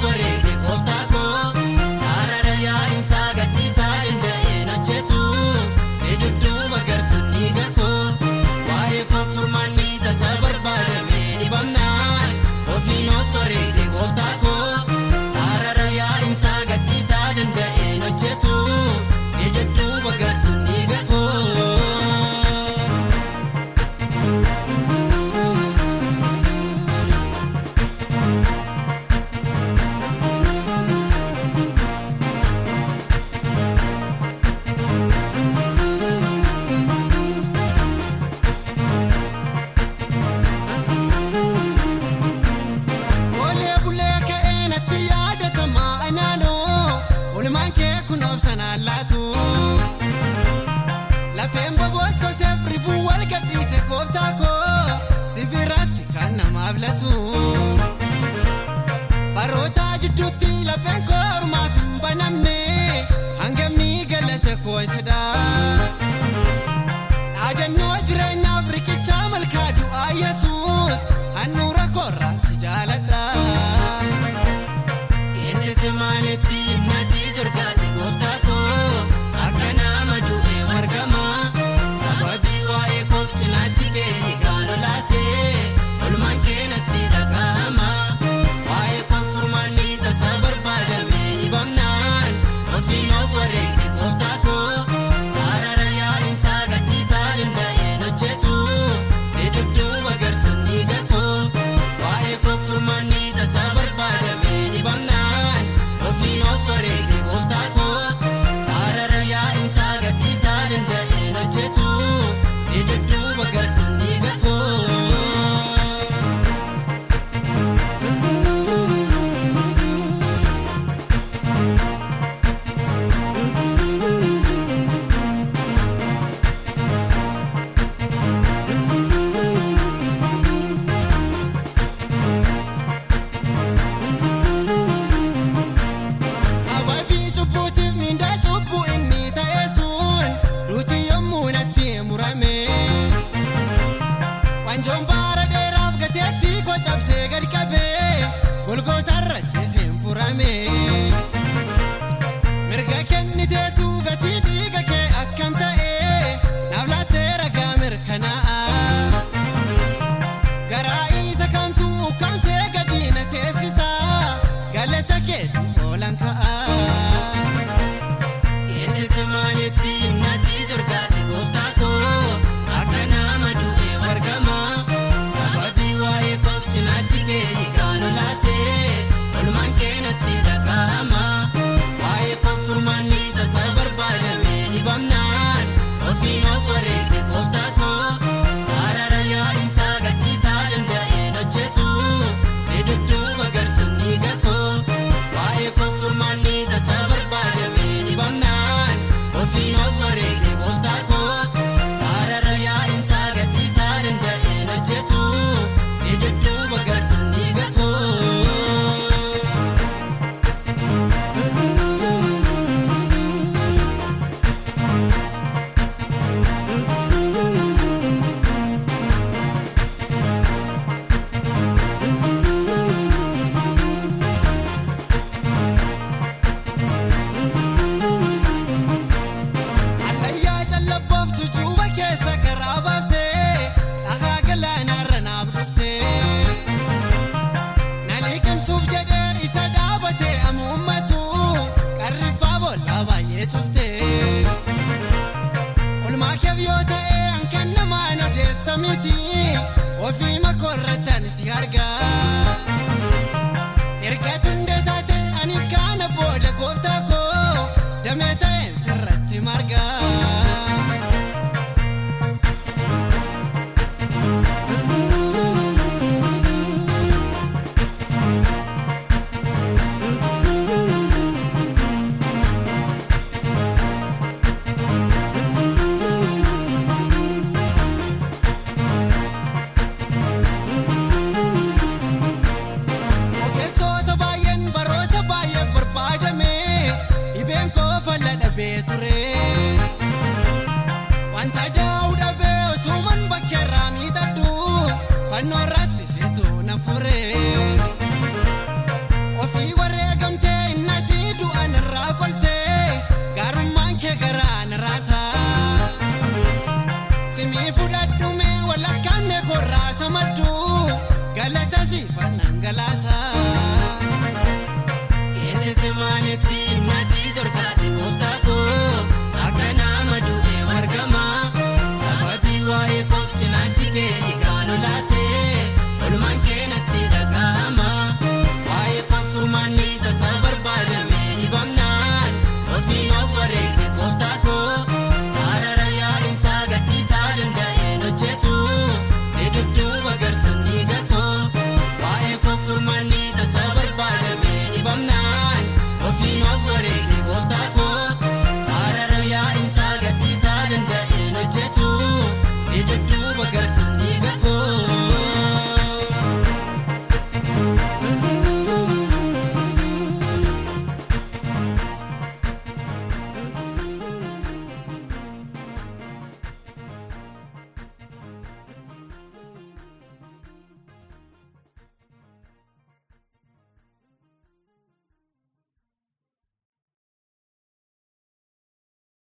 favore Gracias everybody. jump akkamiiti ofii makoorrattan si argaa.